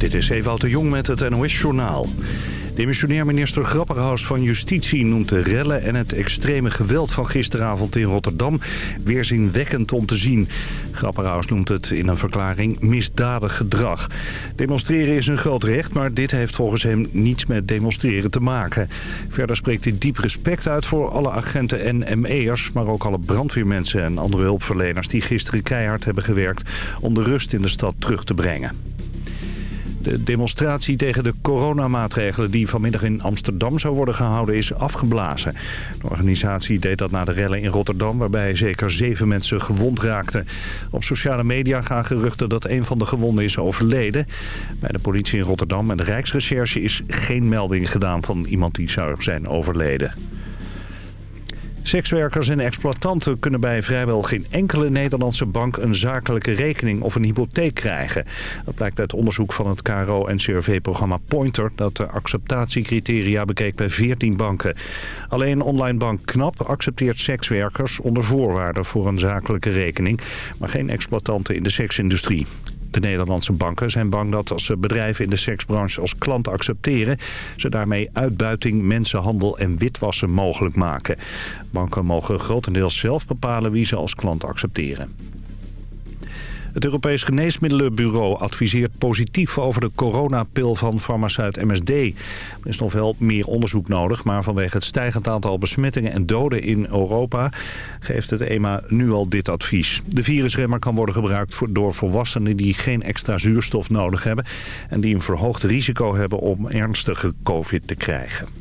Dit is Ewout de Jong met het NOS-journaal. Demissionair minister Grapperhaus van Justitie noemt de rellen en het extreme geweld van gisteravond in Rotterdam weerzinwekkend om te zien. Grapperhaus noemt het in een verklaring misdadig gedrag. Demonstreren is een groot recht, maar dit heeft volgens hem niets met demonstreren te maken. Verder spreekt hij diep respect uit voor alle agenten en ME'ers, maar ook alle brandweermensen en andere hulpverleners die gisteren keihard hebben gewerkt om de rust in de stad terug te brengen. De demonstratie tegen de coronamaatregelen die vanmiddag in Amsterdam zou worden gehouden is afgeblazen. De organisatie deed dat na de rellen in Rotterdam waarbij zeker zeven mensen gewond raakten. Op sociale media gaan geruchten dat een van de gewonden is overleden. Bij de politie in Rotterdam en de Rijksrecherche is geen melding gedaan van iemand die zou zijn overleden. Sekswerkers en exploitanten kunnen bij vrijwel geen enkele Nederlandse bank een zakelijke rekening of een hypotheek krijgen. Dat blijkt uit onderzoek van het KRO-NCRV-programma Pointer dat de acceptatiecriteria bekeek bij 14 banken. Alleen online bank KNAP accepteert sekswerkers onder voorwaarden voor een zakelijke rekening, maar geen exploitanten in de seksindustrie. De Nederlandse banken zijn bang dat als ze bedrijven in de seksbranche als klant accepteren... ze daarmee uitbuiting, mensenhandel en witwassen mogelijk maken. Banken mogen grotendeels zelf bepalen wie ze als klant accepteren. Het Europees Geneesmiddelenbureau adviseert positief over de coronapil van farmaceut MSD. Er is nog wel meer onderzoek nodig, maar vanwege het stijgend aantal besmettingen en doden in Europa geeft het EMA nu al dit advies. De virusremmer kan worden gebruikt door volwassenen die geen extra zuurstof nodig hebben en die een verhoogd risico hebben om ernstige covid te krijgen.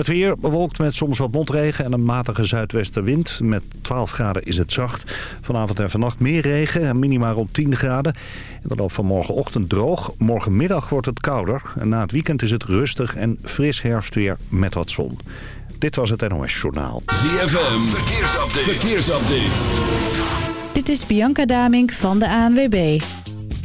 Het weer bewolkt met soms wat motregen en een matige zuidwestenwind. Met 12 graden is het zacht. Vanavond en vannacht meer regen en minima rond 10 graden. In de loop van morgenochtend droog. Morgenmiddag wordt het kouder. En na het weekend is het rustig en fris herfstweer met wat zon. Dit was het NOS Journaal. ZFM, verkeersupdate. verkeersupdate. Dit is Bianca Damink van de ANWB.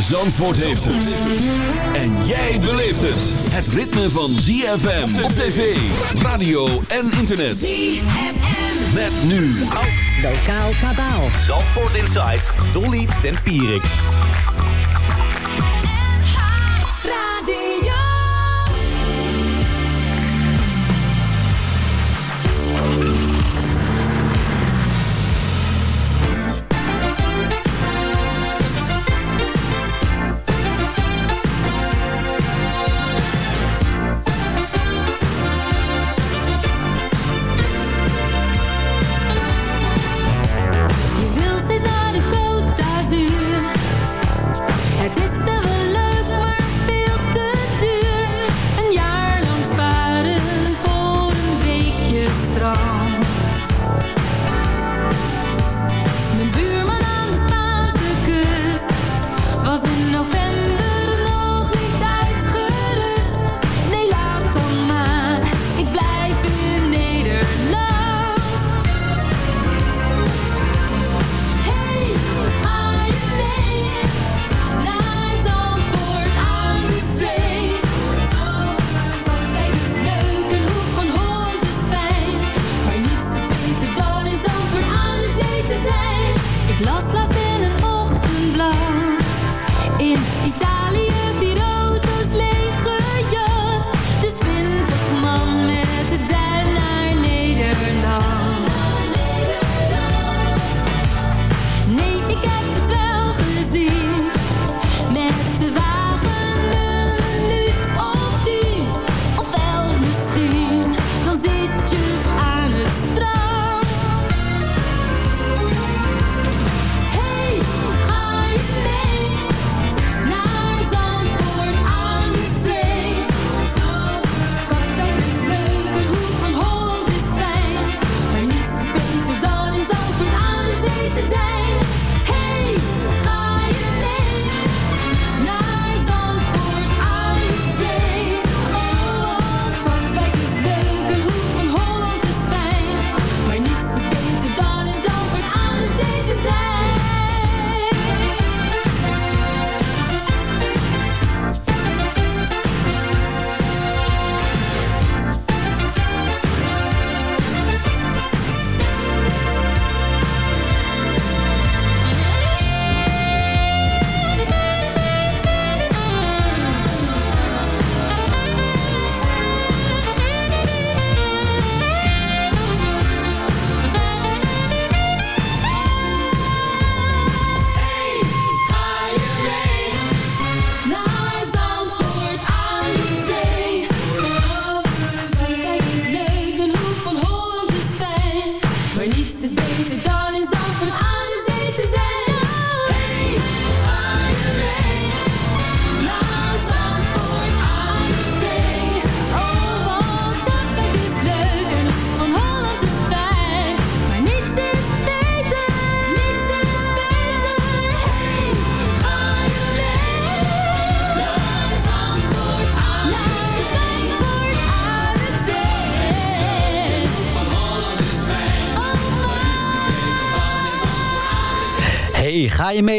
Zandvoort heeft het. En jij beleeft het. Het ritme van ZFM op tv, radio en internet. ZFM. Met nu. Lokaal Kabaal. Zandvoort Inside. Dolly Tempierik.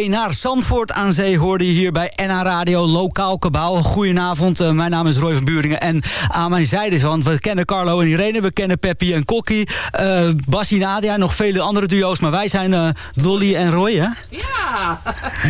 Naar Zandvoort aan Zee, hoorde je hier bij NH Radio Lokaal Kabaal. Goedenavond, uh, mijn naam is Roy van Buringen en aan mijn zijde is, want we kennen Carlo en Irene, we kennen Peppy en Kokkie, uh, Bassie Nadia, nog vele andere duo's, maar wij zijn uh, Dolly en Roy, hè? Ja!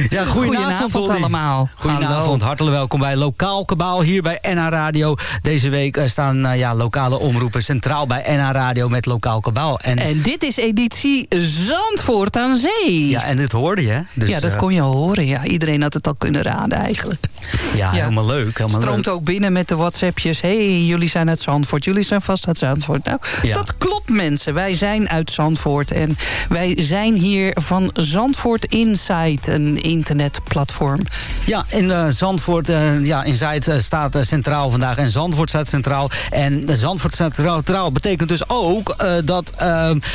ja goedenavond, Dolly. allemaal. Goedenavond, Hallo. hartelijk welkom bij Lokaal Kabaal hier bij NH Radio. Deze week staan ja, lokale omroepen centraal bij NH Radio met Lokaal Kabaal. En, en dit is editie Zandvoort aan Zee. Ja, en dit hoorde je, dus, ja, dat kon je al horen. Ja. Iedereen had het al kunnen raden eigenlijk. Ja, helemaal leuk. Helemaal stroomt leuk. ook binnen met de WhatsAppjes. hey, jullie zijn uit Zandvoort. Jullie zijn vast uit Zandvoort. Nou, dat klopt mensen. Wij zijn uit Zandvoort. En wij zijn hier van Zandvoort Insight, een internetplatform. Ja, in uh, Zandvoort uh, ja, Insight uh, staat centraal vandaag. En Zandvoort staat centraal. En Zandvoort centraal betekent dus ook dat,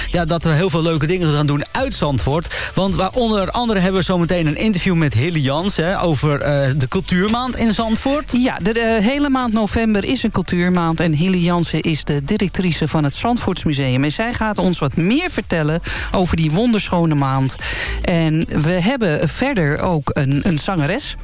ja, dat we heel veel leuke dingen gaan doen uit Zandvoort. Want waar onder andere hebben we zometeen een interview met Hilly Jans over de cultuurmaand in Zandvoort. Ja, de, de, hele maand november is een cultuurmaand. En Hilly Jansen is de directrice van het Zandvoortsmuseum. En zij gaat ons wat meer vertellen over die wonderschone maand. En we hebben verder ook een, een zangeres.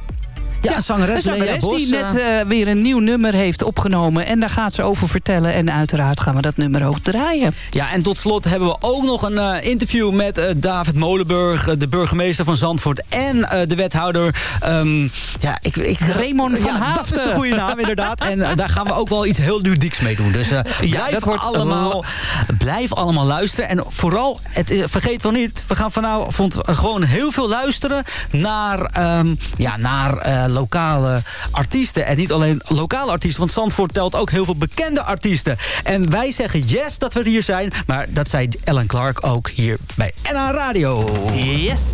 Ja, zangeres, een zangeres Bos, die net uh, weer een nieuw nummer heeft opgenomen. En daar gaat ze over vertellen. En uiteraard gaan we dat nummer ook draaien. Ja, en tot slot hebben we ook nog een uh, interview met uh, David Molenburg... de burgemeester van Zandvoort en de wethouder... Um, ja, ik, ik, Raymond van ja, Haafden. Dat is de goede naam, inderdaad. En daar gaan we ook wel iets heel ludieks mee doen. Dus blijf, ja, dat wordt allemaal, blijf allemaal luisteren. En vooral, het, vergeet wel niet... we gaan vanavond gewoon heel veel luisteren naar... Um, ja, naar lokale artiesten. En niet alleen lokale artiesten, want Zandvoort telt ook heel veel bekende artiesten. En wij zeggen yes dat we hier zijn, maar dat zei Ellen Clark ook hier bij NH Radio. Yes!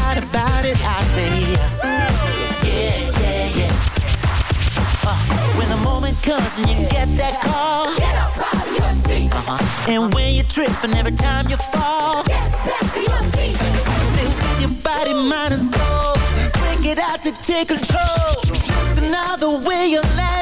when the moment comes and you get that call. Get up out of your seat. Uh-huh. And when you trip and every time you fall. Get back to your feet. With your body, mind and soul. Bring it out to take control. Just another way you're letting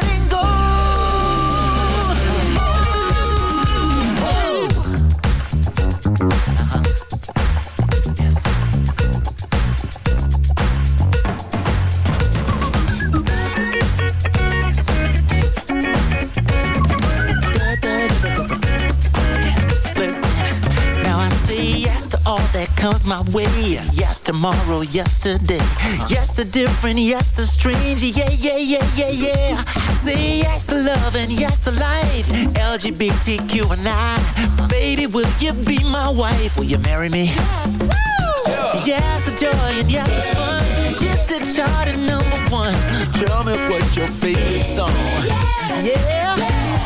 comes my way. Yes, tomorrow, yesterday. Yes, to different, yes, to strange. Yeah, yeah, yeah, yeah, yeah. I say yes to love and yes to life. LGBTQ and I. Baby, will you be my wife? Will you marry me? Yes, Yes the joy and yes, the fun. Yes, the chart and number one. Tell me what's your favorite song. Yeah.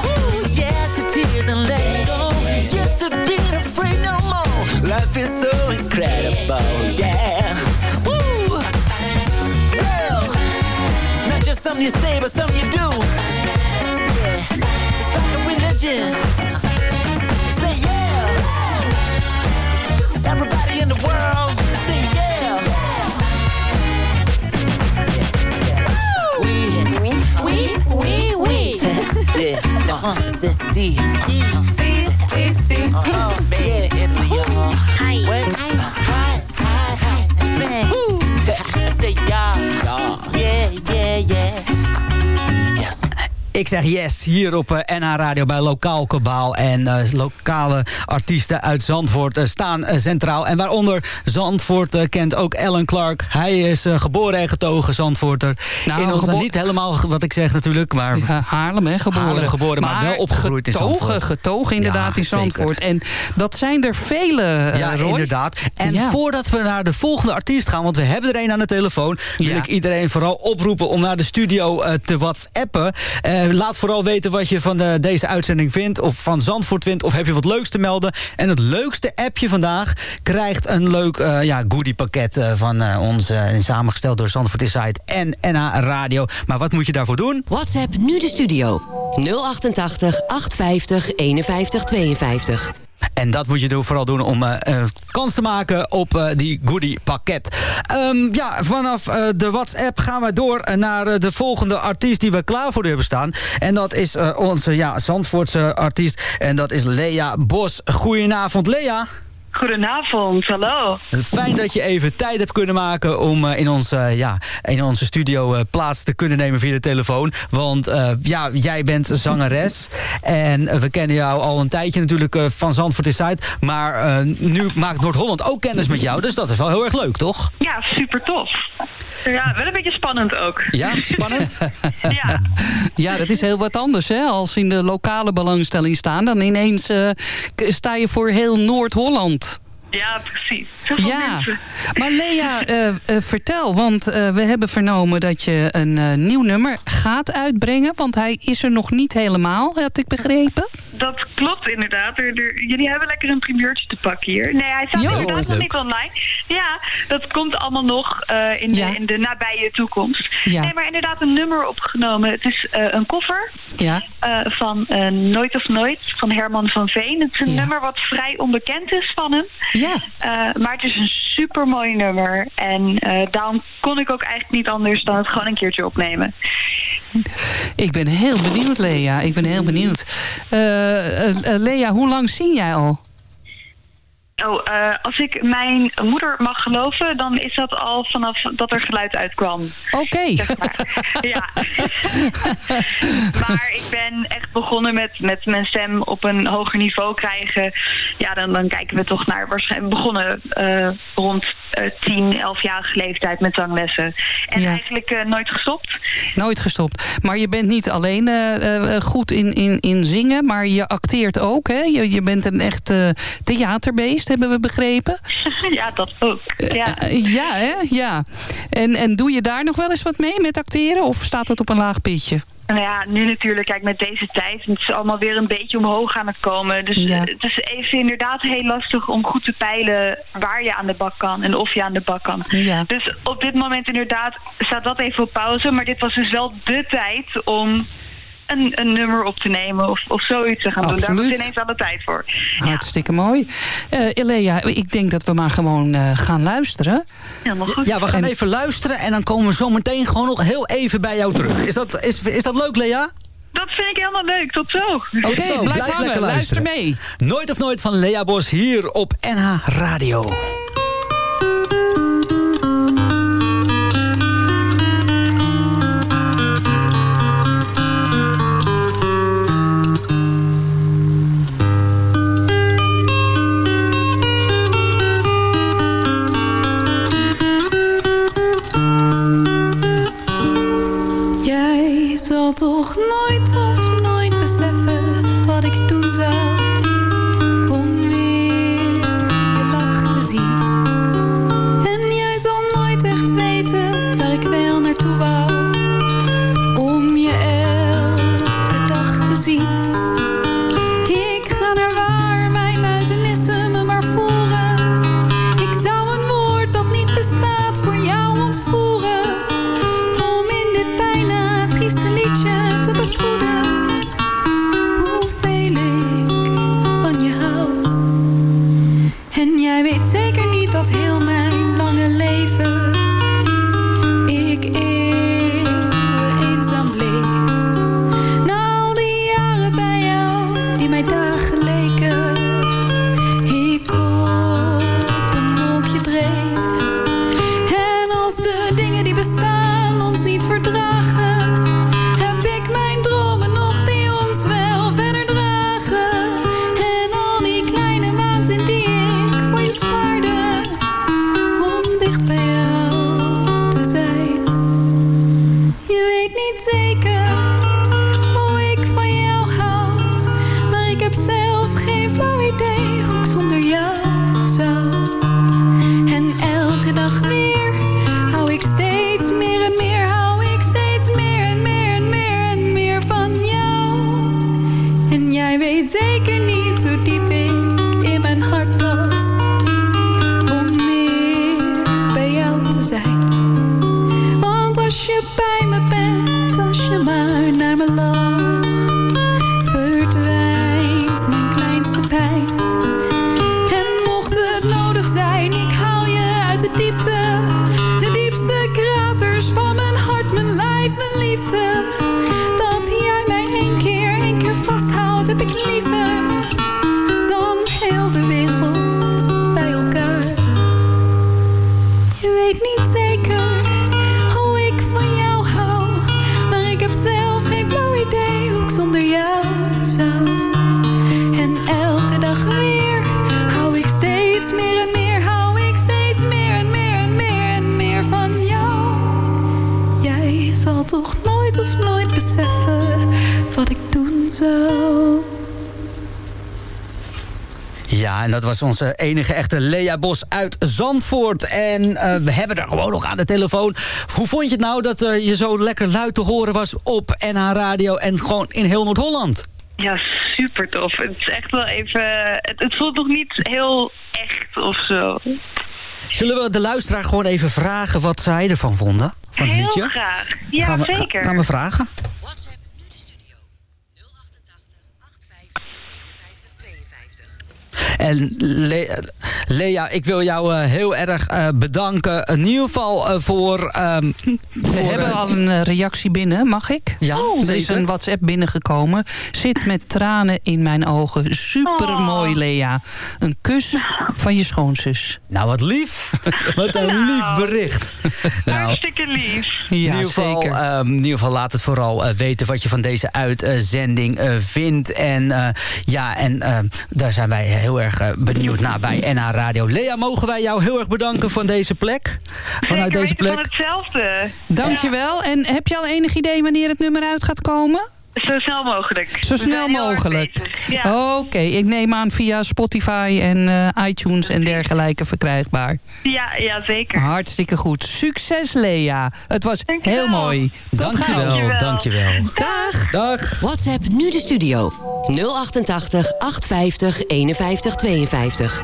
Ooh, yes, the tears and letting go. Yes, to being afraid no. Life is so incredible, yeah. Woo! Well, not just something you say, but something you do. Yeah. It's like a religion. Say yeah. Everybody in the world, say yeah. We, we, we, we. Yeah, no, c'est si. Italy, y'all. Hi. What? Hi, hi, hi. Y'all. Yeah, yeah, yeah. Ik zeg yes hier op eh, NH Radio bij Lokaal Kabaal. En eh, lokale artiesten uit Zandvoort eh, staan eh, centraal. En waaronder Zandvoort eh, kent ook Alan Clark. Hij is eh, geboren en getogen Zandvoorter. Nou, In ons, niet helemaal wat ik zeg natuurlijk, maar... Ja, Haarlem, hè, geboren. Haarlem geboren, maar wel opgegroeid in getogen, Zandvoort. Getogen inderdaad Ja, in zeker. Zandvoort. En dat zijn er vele, eh, Ja, Roy. inderdaad. En Ja. voordat we naar de volgende artiest gaan... want we hebben er een aan de telefoon... wil ik iedereen vooral oproepen om naar de studio eh, te whatsappen. Eh, laat vooral weten wat je van de, deze uitzending vindt... of van Zandvoort vindt, of heb je wat leuks te melden. En het leukste appje vandaag krijgt een leuk eh ja, goodiepakket... eh, van eh, ons, eh, samengesteld door Zandvoort Insight en NH Radio. Maar wat moet je daarvoor doen? WhatsApp nu de studio 088 850 51 52. En dat moet je vooral doen om eh, eh, kans te maken op eh, die goodie pakket. Ehm, ja, vanaf de WhatsApp gaan we door naar de volgende artiest die we klaar voor hebben staan. En dat is onze ja, Zandvoortse artiest. En dat is Lea Bos. Goedenavond, Lea. Goedenavond, hallo. Fijn dat je even tijd hebt kunnen maken om eh, in, ons, eh, ja, in onze studio eh, plaats te kunnen nemen via de telefoon. Want ja, jij bent zangeres. En we kennen jou al een tijdje natuurlijk van Zandvoort Inside. Maar eh, nu maakt Noord-Holland ook kennis met jou. Dus dat is wel heel erg leuk, toch? Ja, super tof. Ja, wel een beetje spannend ook. Ja, spannend? ja. Ja, dat is heel wat anders. Hè? Als in de lokale belangstelling staan... dan ineens eh, sta je voor heel Noord-Holland. Ja, precies. Zoveel Ja, mensen. maar Lea, eh, eh, vertel, want we hebben vernomen dat je een nieuw nummer gaat uitbrengen. Want hij is er nog niet helemaal, had ik begrepen. Dat klopt inderdaad. Er, er- jullie hebben lekker een primeurtje te pakken hier. Nee, hij staat Jo. inderdaad nog niet online. Ja, dat komt allemaal nog eh, in, de, in de nabije toekomst. Ja. Nee, maar inderdaad een nummer opgenomen. Het is eh, een koffer Ja, eh, van Nooit of Nooit van Herman van Veen. Het is een Ja. nummer wat vrij onbekend is van hem. ja. Maar het is een super mooi nummer. En daarom kon ik ook eigenlijk niet anders dan het gewoon een keertje opnemen. Ik ben heel benieuwd, Lea. Ik ben heel benieuwd. Eh, eh, Lea, hoe lang zing jij al? Oh, eh, als ik mijn moeder mag geloven, dan is dat al vanaf dat er geluid uitkwam. Oké. Zeg maar. ja. maar ik ben echt begonnen met, met mijn stem op een hoger niveau krijgen. Ja, dan, dan kijken we toch naar waarschijnlijk begonnen eh, rond eh 10, 11-jarige leeftijd met zanglessen. En Ja. eigenlijk nooit gestopt. Nooit gestopt. Maar je bent niet alleen goed in, in, in zingen, maar je acteert ook. Hè? Je, je bent een echt theaterbeest, hebben we begrepen. ja, dat ook. Ja. Eh, ja, hè? Ja. En, en doe je daar nog wel eens wat mee met acteren? Of staat het op een laag pitje? Nou ja, nu natuurlijk, kijk, met deze tijd, het is allemaal weer een beetje omhoog aan het komen. Dus Ja. eh, het is even inderdaad heel lastig om goed te peilen waar je aan de bak kan en of je aan de bak kan. Ja. Dus op dit moment inderdaad staat dat even op pauze, maar dit was dus wel de tijd om een, een nummer op te nemen of, of zoiets te gaan doen. Daar Absoluut. ineens alle tijd voor. Hartstikke mooi. Eh Elea, ik denk dat we maar gewoon eh, gaan luisteren. Helemaal goed. Ja, we gaan En- even luisteren en dan komen we zo meteen gewoon nog heel even bij jou terug. Is dat, is, is dat leuk, Lea? Dat vind ik helemaal leuk. Tot zo. Oké, blijf, blijf hangen. lekker Luister luisteren. mee. Nooit of nooit van Lea Bos hier op NH Radio. Was onze enige echte Lea Bos uit Zandvoort. En eh, we hebben er gewoon nog aan de telefoon. Hoe vond je het nou dat eh, je zo lekker luid te horen was op NH Radio... en gewoon in heel Noord-Holland? Ja, super tof. Het is echt wel even... Het, het voelt nog niet heel echt of zo. Zullen we de luisteraar gewoon even vragen wat zij ervan vonden? Van het Heel liedje? graag. Ja, gaan we, ga- zeker. gaan we vragen? En Le- Lea, ik wil jou eh, heel erg eh, bedanken. In ieder geval eh, voor... ehm, We voor, hebben al een reactie binnen, mag ik? Ja, Er is een WhatsApp binnengekomen. Zit met tranen in mijn ogen. Super mooi, Lea. Een kus van je schoonzus. Nou, wat lief. wat een lief bericht. nou, Hartstikke lief. in, Ja, ieder geval, zeker. ehm, in ieder geval laat het vooral weten wat je van deze uitzending eh, vindt. En eh, ja, en daar zijn wij heel erg eh, benieuwd naar bij NH Radio. Lea, mogen wij jou heel erg bedanken van deze plek? Vanuit Zeker deze plek. van hetzelfde. Dankjewel. En heb je al enig idee wanneer het nummer uit gaat komen? Zo snel mogelijk. Zo snel mogelijk. Ja. Oké, ik neem aan via Spotify en eh, iTunes en dergelijke verkrijgbaar. Ja, ja, zeker. Hartstikke goed. Succes, Lea. Het was heel mooi. Tot Dankjewel, gauw. dankjewel. Dag. Dag. WhatsApp nu de studio 088 850 51 52.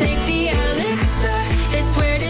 take the elixir, they swear this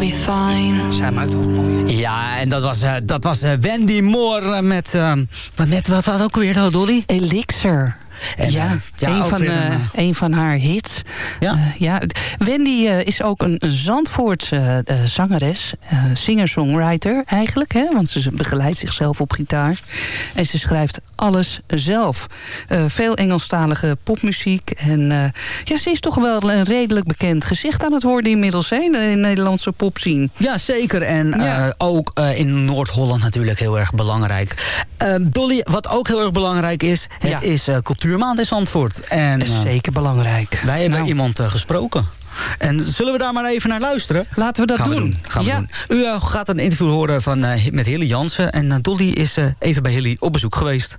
I'll be fine. Zij maakt ook mooi. Ja, en dat was, eh, dat was eh, Wendy Moore eh, met... wat, net, wat was ook weer, oh, Dolly? Elixir. En, ja, ja, een, van, een, eh, eh, van haar hits. Ja. Eh, ja. Wendy is ook een Zandvoortse zangeres. Singer-songwriter eigenlijk. Hè, want ze begeleidt zichzelf op gitaar. En ze schrijft alles zelf. Veel Engelstalige popmuziek. En ja, ze is toch wel een redelijk bekend gezicht aan het worden inmiddels. Hè, in de Nederlandse popscene. Ja, zeker. En Ja. ook in Noord-Holland natuurlijk heel erg belangrijk. Dolly, wat ook heel erg belangrijk is... het Ja. is Cultuurmaand in Zandvoort. En, Dat is eh, zeker belangrijk. wij hebben Nou. iemand eh, gesproken. En zullen we daar maar even naar luisteren? Laten we dat Gaan we doen. doen. Gaan we Ja. doen. U eh, gaat een interview horen van, met Hilly Jansen. En eh, Dolly is even bij Hilly op bezoek geweest.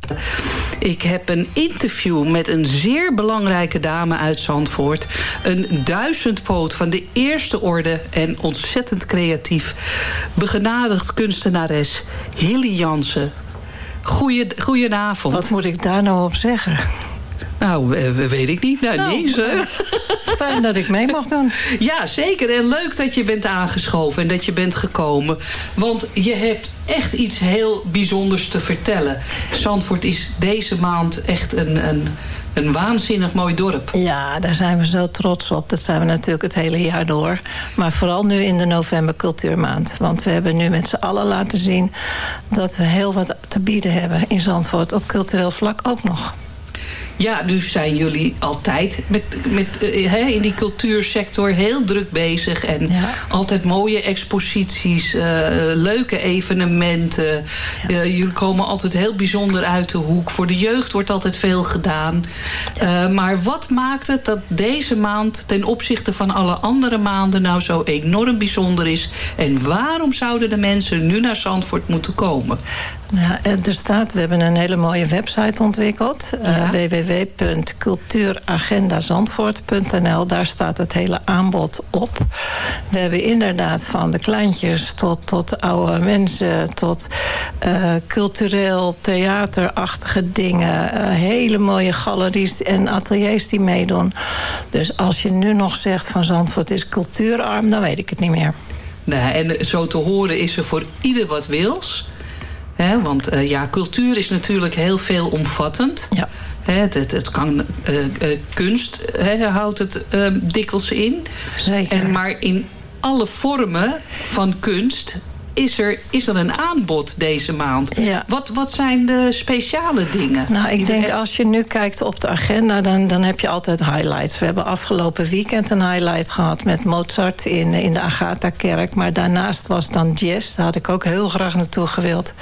Ik heb een interview met een zeer belangrijke dame uit Zandvoort. Een duizendpoot van de eerste orde en ontzettend creatief. Begenadigd kunstenares Hilly Jansen. Goeie, goedenavond. Wat moet ik daar nou op zeggen? Nou, eh, weet ik niet. Nou, Nou, niks. hè? Fijn dat ik mee mag doen. Ja, zeker. En leuk dat je bent aangeschoven en dat je bent gekomen. Want je hebt echt iets heel bijzonders te vertellen. Zandvoort is deze maand echt een, een, een waanzinnig mooi dorp. Ja, daar zijn we zo trots op. Dat zijn we natuurlijk het hele jaar door. Maar vooral nu in de november cultuurmaand. Want we hebben nu met z'n allen laten zien... dat we heel wat te bieden hebben in Zandvoort. Op cultureel vlak ook nog. Ja, nu zijn jullie altijd met, met, eh, in die cultuursector heel druk bezig. En altijd mooie exposities, eh, leuke evenementen. Eh, jullie komen altijd heel bijzonder uit de hoek. Voor de jeugd wordt altijd veel gedaan. Maar wat maakt het dat deze maand ten opzichte van alle andere maanden nou zo enorm bijzonder is? En waarom zouden de mensen nu naar Zandvoort moeten komen? Ja, en er staat, we hebben een hele mooie website ontwikkeld. eh, www.cultuuragendazandvoort.nl. Daar staat het hele aanbod op. We hebben inderdaad van de kleintjes tot, tot oude mensen... tot eh, cultureel theaterachtige dingen. eh, hele mooie galeries en ateliers die meedoen. Dus als je nu nog zegt van Zandvoort is cultuurarm... dan weet ik het niet meer. Nou, en zo te horen is er voor ieder wat wils. Hè, want eh, ja, cultuur is natuurlijk heel veelomvattend. Ja. Het, het, kan eh, eh, kunst houdt het eh, dikwijls in. Zeker. En maar in alle vormen van kunst is er, is er een aanbod deze maand. Ja. Wat, wat zijn de speciale dingen? Nou, ik denk als je nu kijkt op de agenda, dan, dan heb je altijd highlights. We hebben afgelopen weekend een highlight gehad met Mozart in, in de Agatha-kerk. Maar daarnaast was dan jazz. Daar had ik ook heel graag naartoe gewild.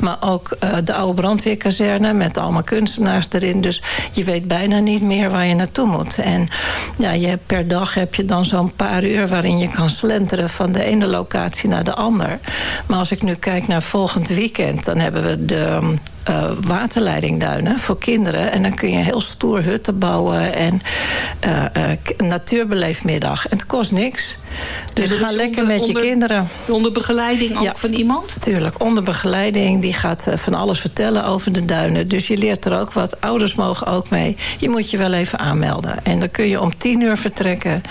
Maar ook eh, de oude brandweerkazerne met allemaal kunstenaars erin. Dus je weet bijna niet meer waar je naartoe moet. En ja, je hebt, per dag heb je dan zo'n paar uur waarin je kan slenteren van de ene locatie naar de ander. Maar als ik nu kijk naar volgend weekend, dan hebben we de eh, waterleidingduinen voor kinderen. En dan kun je heel stoer hutten bouwen en k- een natuurbeleefmiddag. En het kost niks. Dus dat ga lekker onder- met je onder- kinderen. Onder begeleiding ook Ja. van iemand? Tuurlijk, onder begeleiding. Die gaat van alles vertellen over de duinen. Dus je leert er ook wat. Ouders mogen ook mee. Je moet je wel even aanmelden. En dan kun je om tien uur vertrekken.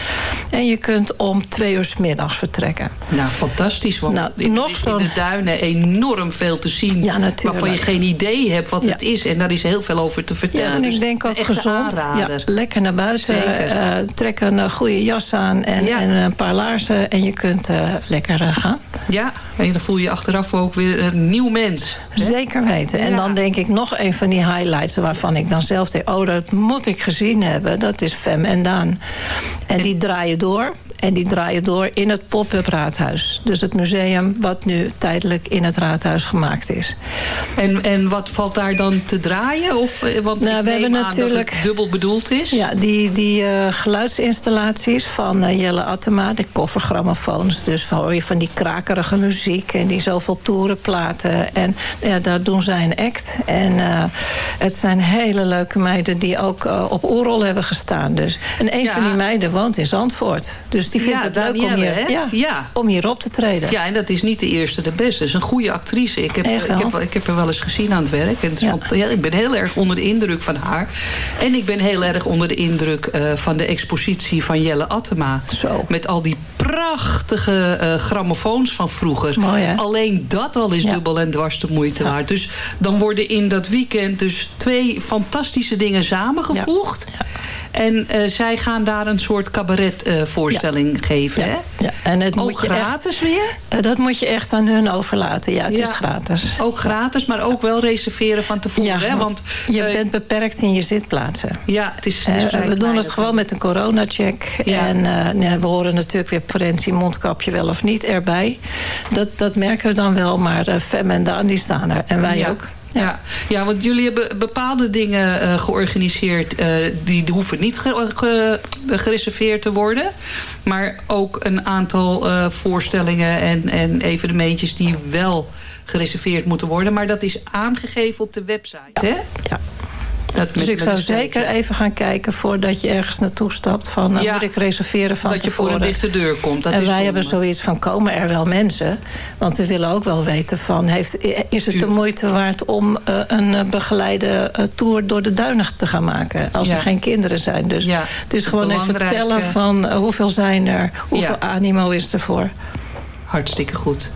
En je kunt om twee uur 's middags vertrekken. Nou, fantastisch. Want Nou, er nog in zo'n- de duinen enorm veel te zien. Ja, natuurlijk. Waarvan je geen idee hebt wat Ja. het is. En daar is heel veel over te vertellen. Ja, en Dus ik denk ook gezond. Ja, lekker naar buiten. Eh, trek een eh, goede jas aan en, Ja. en een paar laarzen. En je kunt eh, lekker gaan. Ja, en dan voel je je achteraf ook weer een nieuw mens. hè? Zeker weten. En dan denk ik nog een van die highlights... waarvan ik dan zelf denk, oh, dat moet ik gezien hebben. Dat is Fem en Daan. En die draaien door. En die draaien door in het pop-up raadhuis. Dus het museum wat nu tijdelijk in het raadhuis gemaakt is. En, en wat valt daar dan te draaien? Of, eh, want Nou, we hebben natuurlijk- dat het dubbel bedoeld is. Ja, die, die eh, geluidsinstallaties van eh, Jelle Attema, de koffergrammofoons. Dus van, hoor je van die krakerige muziek en die zoveel toerenplaten. En ja, daar doen zij een act. En het zijn hele leuke meiden die ook op oerrol hebben gestaan. Dus. En een Ja. van die meiden woont in Zandvoort. Dus Dus die vindt Ja, het leuk om Danielle, hier, ja, Ja. om hier op te treden. Ja, en dat is niet de eerste de beste. Dat is een goede actrice. Ik heb, ik wel? heb, ik heb haar wel eens gezien aan het werk. En het ja, ik ben heel erg onder de indruk van haar. En ik ben heel erg onder de indruk eh, van de expositie van Jelle Attema. Zo. Met al die prachtige eh, grammofoons van vroeger. Mooi, hè? Alleen dat al is Ja. dubbel en dwars de moeite waard. Dus dan worden in dat weekend dus twee fantastische dingen samengevoegd. En eh, zij gaan daar een soort cabaretvoorstelling geven. Hè? Ja, en het Ook moet je gratis echt, weer? Eh, dat moet je echt aan hun overlaten. Ja, het is gratis. Ook gratis, maar ook wel reserveren van tevoren. hè? Want je eh, bent beperkt in je zitplaatsen. ja, het is, het is we doen het gewoon met een coronacheck. En nee, we horen natuurlijk weer preventie, mondkapje wel of niet erbij. Dat, dat merken we dan wel, maar Fem en Daan die staan er. En wij Ja. ook. Ja. Ja. want jullie hebben bepaalde dingen eh, georganiseerd... eh, die hoeven niet ge- ge- gereserveerd te worden. Maar ook een aantal eh, voorstellingen en, en evenementjes... die wel gereserveerd moeten worden. Maar dat is aangegeven op de website, hè? Ja. Dat Dus ik zou zeker even gaan kijken voordat je ergens naartoe stapt. Van, nou Ja. moet ik reserveren van Dat je voor tevoren. een dichte deur komt. Dat en is wij hebben zoiets van, komen er wel mensen? Want we willen ook wel weten van... Heeft, is het de moeite waard om eh, een eh, begeleide eh, tour door de duinen te gaan maken? Als Ja. er geen kinderen zijn. Dus Ja, het is gewoon even tellen eh, van eh, hoeveel zijn er? Hoeveel animo is ervoor? Hartstikke goed.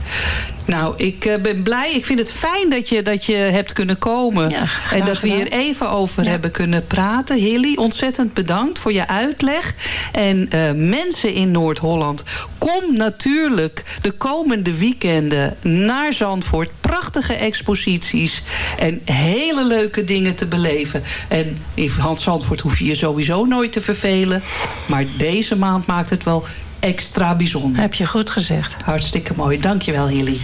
Nou, ik eh, ben blij. Ik vind het fijn dat je, dat je hebt kunnen komen. en dat we hier even over hebben kunnen praten. Hilly, ontzettend bedankt voor je uitleg. En eh, mensen in Noord-Holland, kom natuurlijk de komende weekenden naar Zandvoort. Prachtige exposities en hele leuke dingen te beleven. En in Hans Zandvoort hoef je je sowieso nooit te vervelen. Maar deze maand maakt het wel extra bijzonder. Heb je goed gezegd. Hartstikke mooi. Dankjewel, Hilly.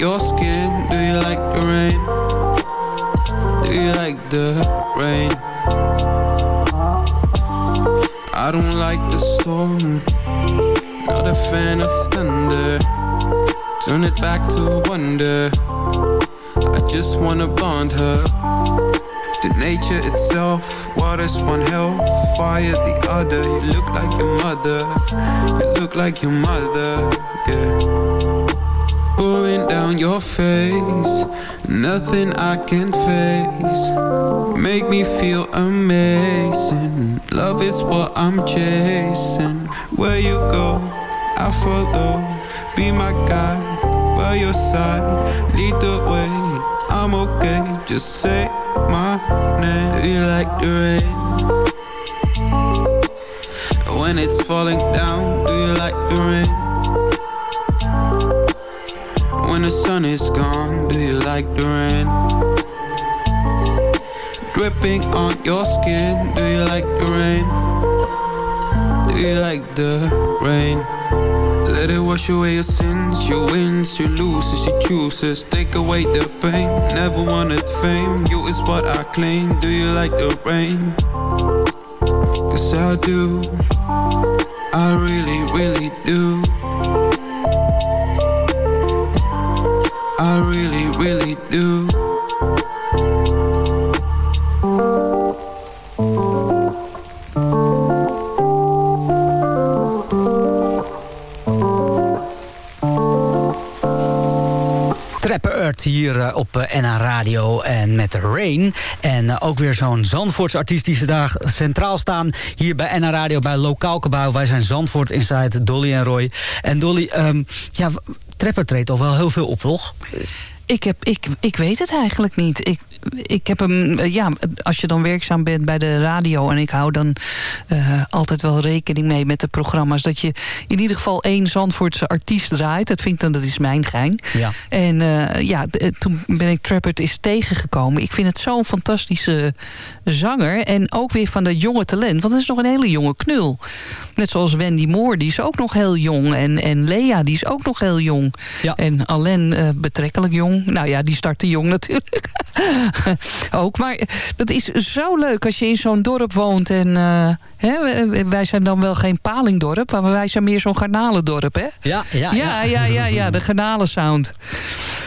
Your skin, do you like the rain? Do you like the rain? I don't like the storm. Not a fan of thunder. Turn it back to wonder. I just wanna bond her. To nature itself Water's one hell. Fire the other. You look like your mother. You look like your mother. Yeah Down your face. Nothing I can face. Make me feel amazing. Love is what I'm chasing. Where you go, I follow. Be my guide, by your side. Lead the way, I'm okay. Just say my name. Do you like the rain? When it's falling down Do you like the rain? When the sun is gone Do you like the rain? Dripping on your skin Do you like the rain? Do you like the rain? Let it wash away your sins You wins, you loses, you chooses Take away the pain Never wanted fame You is what I claim Do you like the rain? Cause I do I really, really do do hier eh, op eh, NH Radio en met Rain. En eh, ook weer zo'n Zandvoortse artiest die vandaag centraal staan... hier bij NH Radio, bij Lokaal Kabouw. Wij zijn Zandvoort Inside, Dolly en Roy. En Dolly, ehm, ja, Trapper treedt al wel heel veel op, toch? Ik, heb, ik, ik weet het eigenlijk niet. Ik, ik heb hem, eh, ja, als je dan werkzaam bent bij de radio... en ik hou dan eh, altijd wel rekening mee met de programma's... dat je in ieder geval één Zandvoortse artiest draait. Dat vind ik dan, dat is mijn gein. Ja. En eh, ja, toen ben ik Trappert eens tegengekomen. Ik vind het zo'n fantastische zanger. En ook weer van dat jonge talent. Want dat is nog een hele jonge knul. Net zoals Wendy Moore, die is ook nog heel jong. En, en Lea, die is ook nog heel jong. En Alain uh, betrekkelijk jong. Nou ja, die startte jong natuurlijk. ook. Maar dat is zo leuk als je in zo'n dorp woont. En uh, hè, wij zijn dan wel geen palingdorp. Maar wij zijn meer zo'n garnalendorp, hè? Ja, ja, ja. Ja, ja, ja, de garnalensound.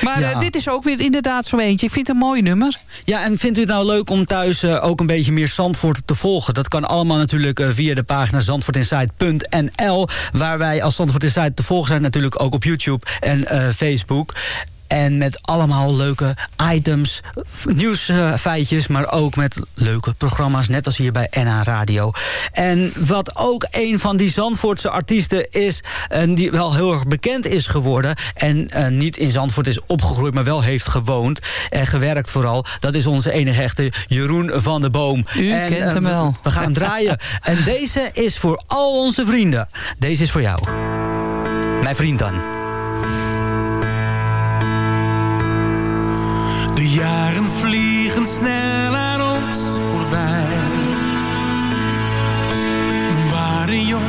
Maar ja. uh, dit is ook weer inderdaad zo eentje. Ik vind het een mooi nummer. Ja, en vindt u het nou leuk om thuis uh, ook een beetje meer Zandvoort te volgen? Dat kan allemaal natuurlijk via de pagina zandvoortinsight.nl... waar wij als Zandvoort Insight te volgen zijn natuurlijk ook op YouTube en Facebook... En met allemaal leuke items, nieuwsfeitjes... maar ook met leuke programma's, net als hier bij NH Radio. En wat ook een van die Zandvoortse artiesten is... en die wel heel erg bekend is geworden... en uh, niet in Zandvoort is opgegroeid, maar wel heeft gewoond... en gewerkt vooral, dat is onze enige echte Jeroen van de Boom. U en, kent uh, hem wel. We gaan hem draaien. en deze is voor al onze vrienden. Deze is voor jou. Mijn vriend dan. De jaren vliegen snel aan ons voorbij. We waren jong,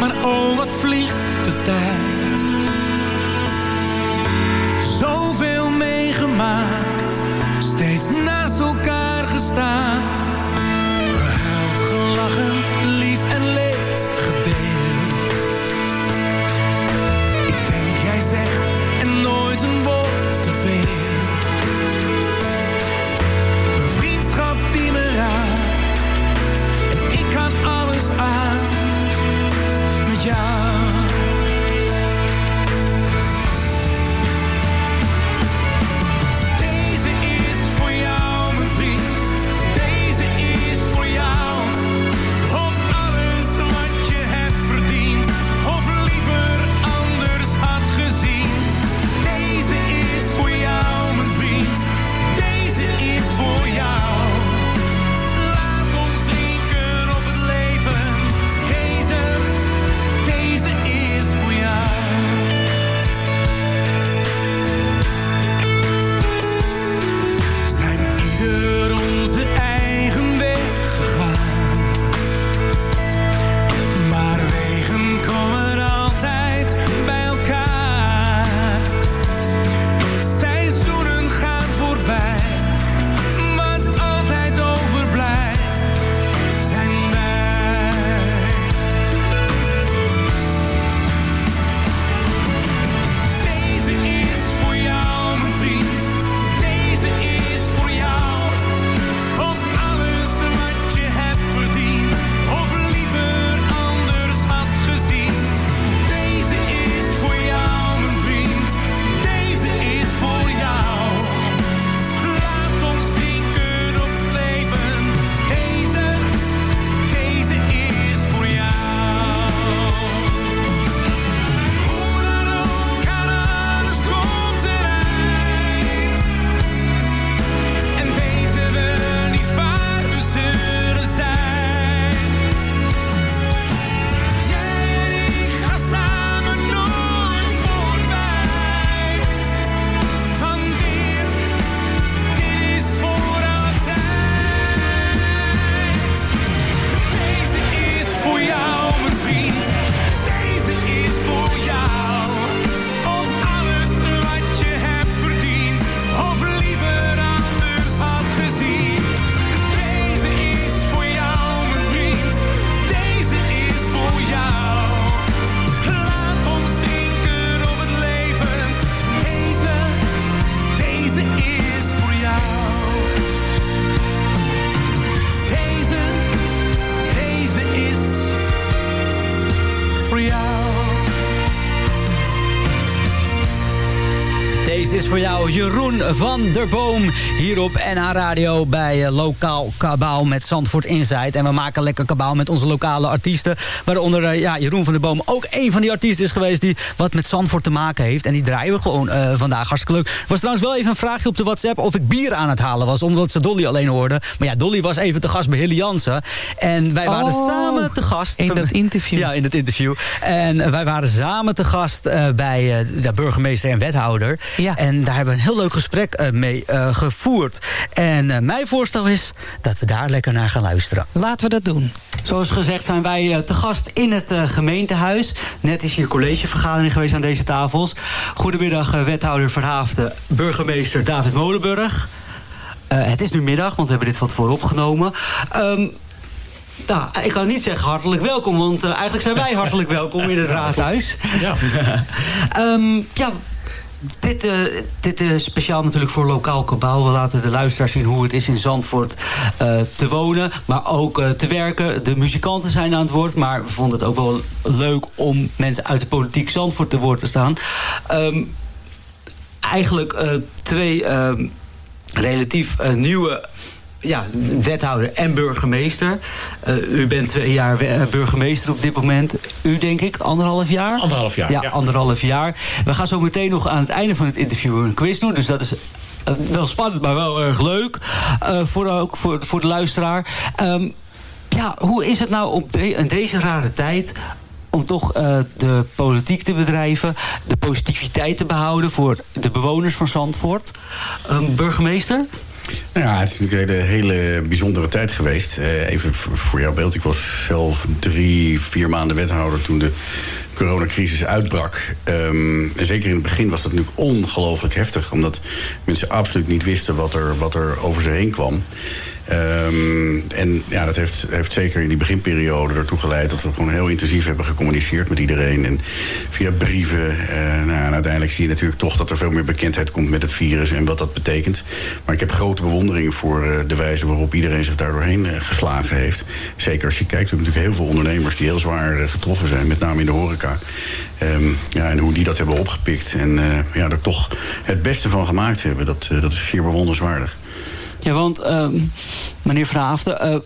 maar oh wat vliegt de tijd. Zoveel meegemaakt, steeds naast elkaar gestaan. Gehuild, gelachen, lief en leed aan met jou. Jeroen van der Boom. Hier op NH Radio bij eh, Lokaal Kabaal met Zandvoort Insight. En we maken lekker kabaal met onze lokale artiesten. Waaronder eh, ja, Jeroen van der Boom ook een van die artiesten is geweest... die wat met Zandvoort te maken heeft. En die draaien we gewoon eh, vandaag. Hartstikke leuk. Was trouwens wel even een vraagje op de WhatsApp... of ik bier aan het halen was, omdat ze Dolly alleen hoorde. Maar ja, Dolly was even te gast bij Hilly Jansen. En wij waren Oh, samen te gast. in dat interview. Ja, in het interview. En wij waren samen te gast bij de burgemeester en wethouder. Ja. En daar hebben we een heel leuk gesprek mee eh, gevoerd. En eh, mijn voorstel is dat we daar lekker naar gaan luisteren. Laten we dat doen. Zoals gezegd zijn wij eh, te gast in het eh, gemeentehuis. Net is hier collegevergadering geweest aan deze tafels. Goedemiddag, wethouder Verhaafde, burgemeester David Molenburg. Eh, het is nu middag, want we hebben dit van tevoren opgenomen. Ehm, nou, ik kan niet zeggen hartelijk welkom, want eigenlijk zijn wij hartelijk welkom in het raadhuis. Ja. Ehm, ja, dit, eh, dit is speciaal natuurlijk voor lokaal kabaal. We laten de luisteraars zien hoe het is in Zandvoort eh, te wonen. Maar ook eh, te werken. De muzikanten zijn aan het woord. Maar we vonden het ook wel leuk om mensen uit de politiek Zandvoort te woord te staan. Ehm, eigenlijk twee ehm, relatief nieuwe ja, wethouder en burgemeester. Eh, u bent twee jaar eh, burgemeester op dit moment. U denk ik anderhalf jaar? Anderhalf jaar, Ja, ja. anderhalf jaar. We gaan zo meteen nog aan het einde van het interview een quiz doen. Dus dat is eh, wel spannend, maar wel erg leuk. Voor, ook voor, voor de luisteraar. Ehm, ja, hoe is het nou op de, in deze rare tijd om toch de politiek te bedrijven, de positiviteit te behouden voor de bewoners van Zandvoort? Ehm, burgemeester? Nou ja, het is natuurlijk een hele, bijzondere tijd geweest. Eh, even voor jouw beeld. Ik was zelf drie, vier maanden wethouder toen de coronacrisis uitbrak. Ehm, en zeker in het begin was dat natuurlijk ongelooflijk heftig. Omdat mensen absoluut niet wisten wat er, wat er over ze heen kwam. Ehm, en ja, dat heeft, heeft zeker in die beginperiode ertoe geleid dat we gewoon heel intensief hebben gecommuniceerd met iedereen. En via brieven. eh, nou, en uiteindelijk zie je natuurlijk toch dat er veel meer bekendheid komt met het virus en wat dat betekent. Maar ik heb grote bewondering voor eh, de wijze waarop iedereen zich daar doorheen eh, geslagen heeft. Zeker als je kijkt, we hebben natuurlijk heel veel ondernemers die heel zwaar getroffen zijn, met name in de horeca. Ehm, ja, en hoe die dat hebben opgepikt en ja, er toch het beste van gemaakt hebben, dat, dat is zeer bewonderenswaardig. Ja, want ehm, meneer Van Haafden, eh,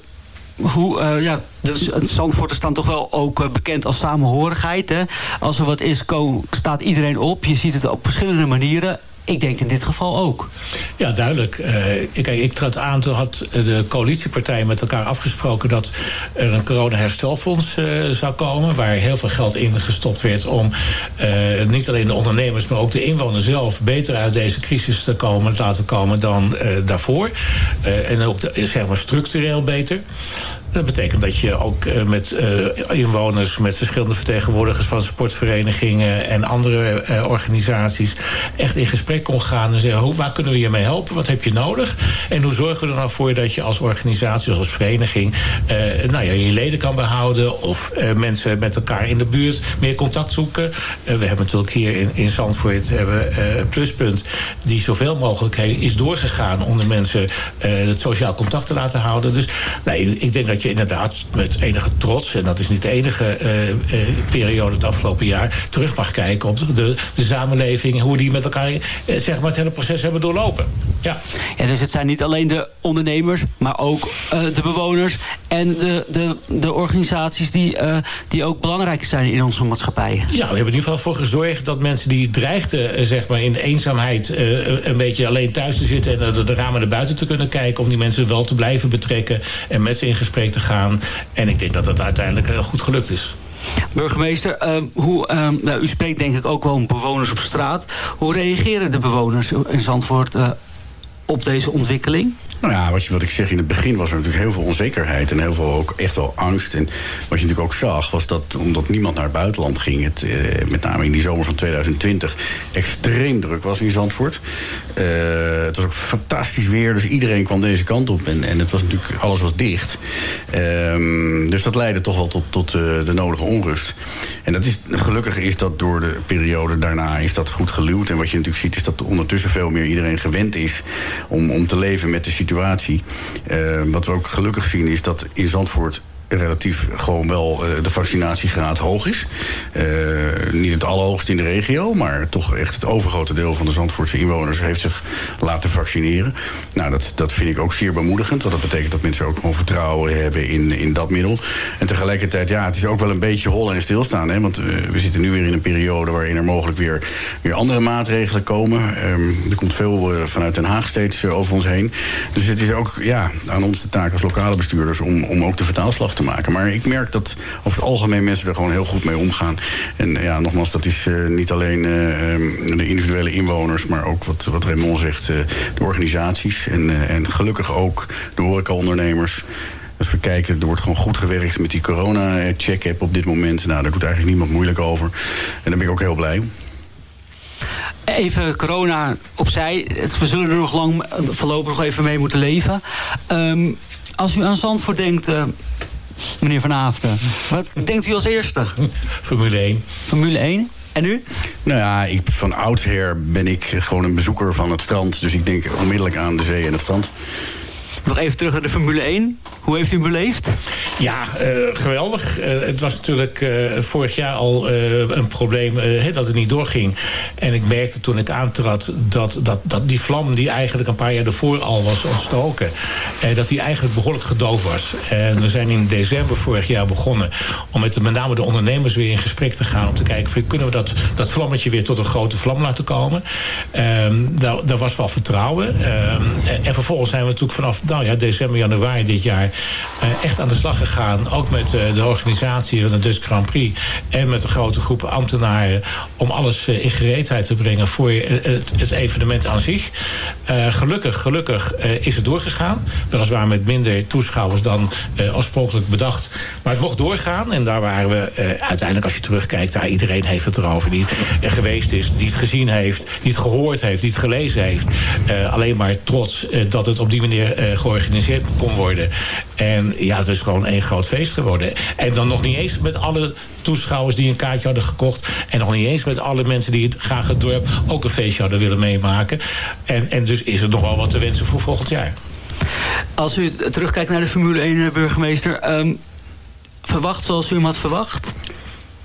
hoe, eh, ja, de het Zandvoorters staan toch wel ook eh, bekend als samenhorigheid. Hè? Als er wat is, staat iedereen op. Je ziet het op verschillende manieren. Ik denk in dit geval ook. Ja, duidelijk. Eh, kijk, ik trad aan, toen had de coalitiepartijen met elkaar afgesproken dat er een corona-herstelfonds eh, zou komen. Waar heel veel geld in gestopt werd om eh, niet alleen de ondernemers, maar ook de inwoners zelf beter uit deze crisis te komen, te laten komen dan daarvoor. En ook de- zeg maar structureel beter. Dat betekent dat je ook eh, met eh, inwoners, met verschillende vertegenwoordigers van sportverenigingen en andere eh, organisaties echt in gesprek kon gaan en zeggen: hoe, waar kunnen we je mee helpen? Wat heb je nodig? En hoe zorgen we er nou voor dat je als organisatie, als vereniging, nou ja, je leden kan behouden of mensen met elkaar in de buurt meer contact zoeken? We hebben natuurlijk hier in, in Zandvoort hebben, Pluspunt, die zoveel mogelijk is doorgegaan om de mensen het sociaal contact te laten houden. Dus nee, ik denk dat je inderdaad met enige trots, en dat is niet de enige eh, eh, periode het afgelopen jaar, terug mag kijken op de, de samenleving, hoe die met elkaar eh, zeg maar het hele proces hebben doorlopen. Ja. Ja, dus het zijn niet alleen de ondernemers, maar ook de bewoners en de, de, de organisaties die, die ook belangrijk zijn in onze maatschappij. Ja, we hebben in ieder geval voor gezorgd dat mensen die dreigden zeg maar in de eenzaamheid een beetje alleen thuis te zitten en de ramen naar buiten te kunnen kijken, om die mensen wel te blijven betrekken en met ze in gesprek te gaan. En ik denk dat dat uiteindelijk heel goed gelukt is. Burgemeester, eh, hoe, eh, nou, u spreekt denk ik ook wel bewoners op straat. Hoe reageren de bewoners in Zandvoort eh, op deze ontwikkeling? Nou ja, wat, je, wat ik zeg, in het begin was er natuurlijk heel veel onzekerheid en heel veel ook echt wel angst. En wat je natuurlijk ook zag, was dat omdat niemand naar het buitenland ging, het eh, met name in die zomer van 2020 extreem druk was in Zandvoort. Eh, het was ook fantastisch weer, dus iedereen kwam deze kant op en, en het was natuurlijk, alles was dicht. Ehm, dus dat leidde toch wel tot, tot eh, de nodige onrust. En dat is, gelukkig is dat door de periode daarna is dat goed geluwd. En wat je natuurlijk ziet is dat ondertussen veel meer iedereen gewend is om, om te leven met de situatie. Eh, wat we ook gelukkig zien is dat in Zandvoort relatief gewoon wel eh, de vaccinatiegraad hoog is. Eh, niet het allerhoogst in de regio, maar toch echt het overgrote deel van de Zandvoortse inwoners heeft zich laten vaccineren. Nou, dat, dat vind ik ook zeer bemoedigend, want dat betekent dat mensen ook gewoon vertrouwen hebben in, in dat middel. En tegelijkertijd, ja, het is ook wel een beetje hollen en stilstaan, hè, want eh, we zitten nu weer in een periode waarin er mogelijk weer, weer andere maatregelen komen. Ehm, er komt veel vanuit Den Haag steeds over ons heen. Dus het is ook ja, aan ons de taak als lokale bestuurders om, om ook de vertaalslag te maken. Maar ik merk dat over het algemeen mensen er gewoon heel goed mee omgaan. En ja, nogmaals, dat is eh, niet alleen eh, ehm, de individuele inwoners, maar ook wat, wat Raymond zegt, eh, de organisaties. En, en gelukkig ook de horecaondernemers. Als we kijken, er wordt gewoon goed gewerkt met die corona-check-app op dit moment. Nou, daar doet eigenlijk niemand moeilijk over. En daar ben ik ook heel blij. Even corona opzij. We zullen er nog lang voorlopig nog even mee moeten leven. Ehm, als u aan Zandvoort denkt, meneer Van Haften, wat denkt u als eerste? Formule 1. Formule 1? En u? Nou ja, ik, van oudsher ben ik gewoon een bezoeker van het strand. Dus ik denk onmiddellijk aan de zee en het strand. Nog even terug naar de Formule 1. Hoe heeft u beleefd? Ja, eh, geweldig. Eh, het was natuurlijk eh, vorig jaar al een probleem dat het niet doorging. En ik merkte toen ik aantrad dat, dat, dat die vlam die eigenlijk een paar jaar ervoor al was ontstoken... dat die eigenlijk behoorlijk gedoofd was. En we zijn in december vorig jaar begonnen om met, met name de ondernemers weer in gesprek te gaan... om te kijken, van, kunnen we dat, dat vlammetje weer tot een grote vlam laten komen? Ehm, daar, daar was wel vertrouwen. Ehm, en vervolgens zijn we natuurlijk vanaf nou ja, december, januari dit jaar... eh, echt aan de slag gegaan. Ook met eh, de organisatie van de Dutch Grand Prix... en met een grote groep ambtenaren... om alles eh, in gereedheid te brengen voor het, het evenement aan zich. Gelukkig gelukkig is het doorgegaan. Weliswaar met minder toeschouwers dan oorspronkelijk bedacht. Maar het mocht doorgaan. En daar waren we uiteindelijk, als je terugkijkt... Daar, iedereen heeft het erover die er geweest is... die het gezien heeft, die het gehoord heeft, die het gelezen heeft. Alleen maar trots dat het op die manier georganiseerd kon worden. En ja, het is gewoon één groot feest geworden. En dan nog niet eens met alle toeschouwers die een kaartje hadden gekocht. En nog niet eens met alle mensen die het graag het dorp ook een feestje hadden willen meemaken. En, en dus is er nog wel wat te wensen voor volgend jaar. Als u terugkijkt naar de Formule 1, eh, burgemeester... ehm, verwacht zoals u hem had verwacht?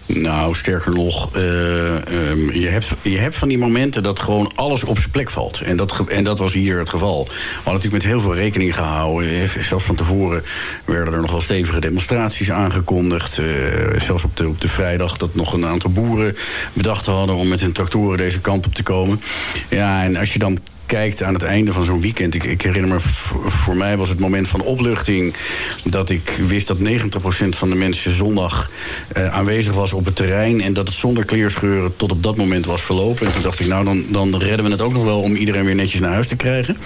Nou, sterker nog, eh, ehm, je, hebt, je hebt van die momenten dat gewoon alles op zijn plek valt. En dat, en dat was hier het geval. We hadden natuurlijk met heel veel rekening gehouden. Eh, Zelfs van tevoren werden er nog wel stevige demonstraties aangekondigd. Eh, zelfs op de, op de vrijdag dat nog een aantal boeren bedacht hadden... om met hun tractoren deze kant op te komen. Ja, en als je dan kijkt aan het einde van zo'n weekend. Ik, ik herinner me, voor mij was het moment van opluchting... dat ik wist dat 90% van de mensen zondag eh, aanwezig was op het terrein... en dat het zonder kleerscheuren tot op dat moment was verlopen. En toen dacht ik, nou, dan, dan redden we het ook nog wel... om iedereen weer netjes naar huis te krijgen.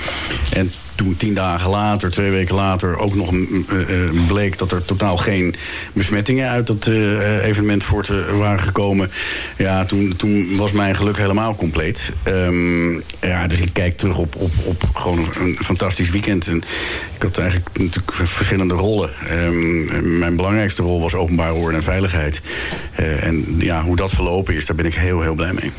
En toen tien dagen later, twee weken later... ook nog mm, eh, eh, bleek dat er totaal geen besmettingen... uit dat eh, evenement voort waren gekomen. Ja, toen, toen was mijn geluk helemaal compleet. Ehm, ja, dus ik kijk terug op, op, op gewoon een, fantastisch weekend. En ik had eigenlijk natuurlijk verschillende rollen. Ehm, mijn belangrijkste rol was openbare orde en veiligheid. En ja, hoe dat verlopen is, daar ben ik heel, heel blij mee.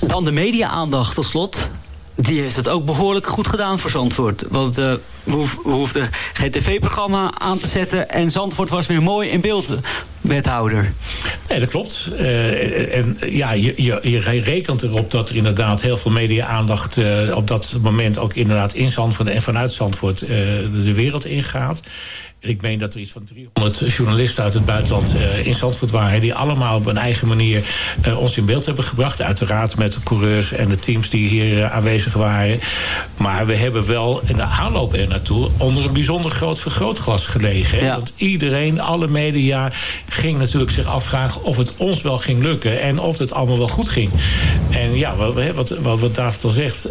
Dan de media-aandacht tot slot. Die heeft het ook behoorlijk goed gedaan voor Zandvoort. Want eh, we, hoef- we hoefden geen tv-programma aan te zetten... en Zandvoort was weer mooi in beeld, wethouder. Nee, dat klopt. Eh, en ja, je, je, je rekent erop dat er inderdaad heel veel media-aandacht eh, op dat moment ook inderdaad in Zandvoort en vanuit Zandvoort de wereld ingaat. En ik meen dat er iets van 300 journalisten uit het buitenland eh, in Zandvoort waren... die allemaal op een eigen manier eh, ons in beeld hebben gebracht. Uiteraard met de coureurs en de teams die hier eh, aanwezig waren. Maar we hebben wel in de aanloop er naartoe... onder een bijzonder groot vergrootglas gelegen. Want iedereen, alle media, ging natuurlijk zich afvragen... of het ons wel ging lukken en of het allemaal wel goed ging. En ja, wat, wat, wat, wat David al zegt,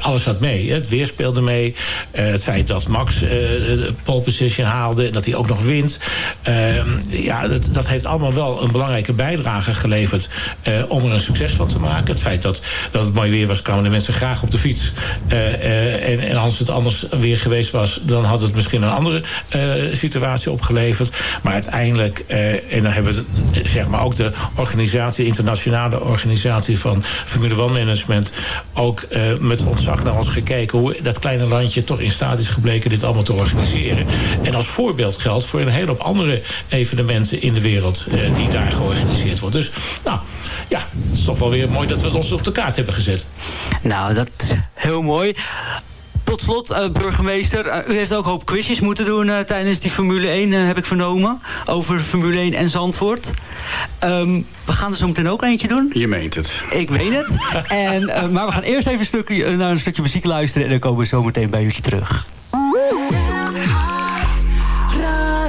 alles zat mee. Het weer speelde mee. Het feit dat Max de position haalde... dat hij ook nog wint. Eh, ja, dat, dat heeft allemaal wel een belangrijke bijdrage geleverd... eh, om er een succes van te maken. Het feit dat, dat het mooi weer was, kwamen de mensen graag op de fiets. Eh, eh, en, en als het anders weer geweest was, dan had het misschien een andere situatie opgeleverd. Maar uiteindelijk, en dan hebben we zeg maar ook de organisatie, internationale organisatie van Formule 1 Management, ook eh, met ontzag naar ons gekeken hoe dat kleine landje toch in staat is gebleken dit allemaal te organiseren. En als voorbeeld geldt voor een hele hoop andere evenementen in de wereld eh, die daar georganiseerd worden. Dus nou ja, het is toch wel weer mooi dat we het ons op de kaart hebben gezet. Nou, dat is heel mooi. Tot slot, eh, burgemeester, eh, u heeft ook een hoop quizjes moeten doen eh, tijdens die Formule 1, eh, heb ik vernomen. Over Formule 1 en Zandvoort. Ehm, we gaan er zo meteen ook eentje doen. Je meent het. Ik weet het. en, eh, maar we gaan eerst even een stukje, naar een stukje muziek luisteren... en dan komen we zo meteen bij jullie terug.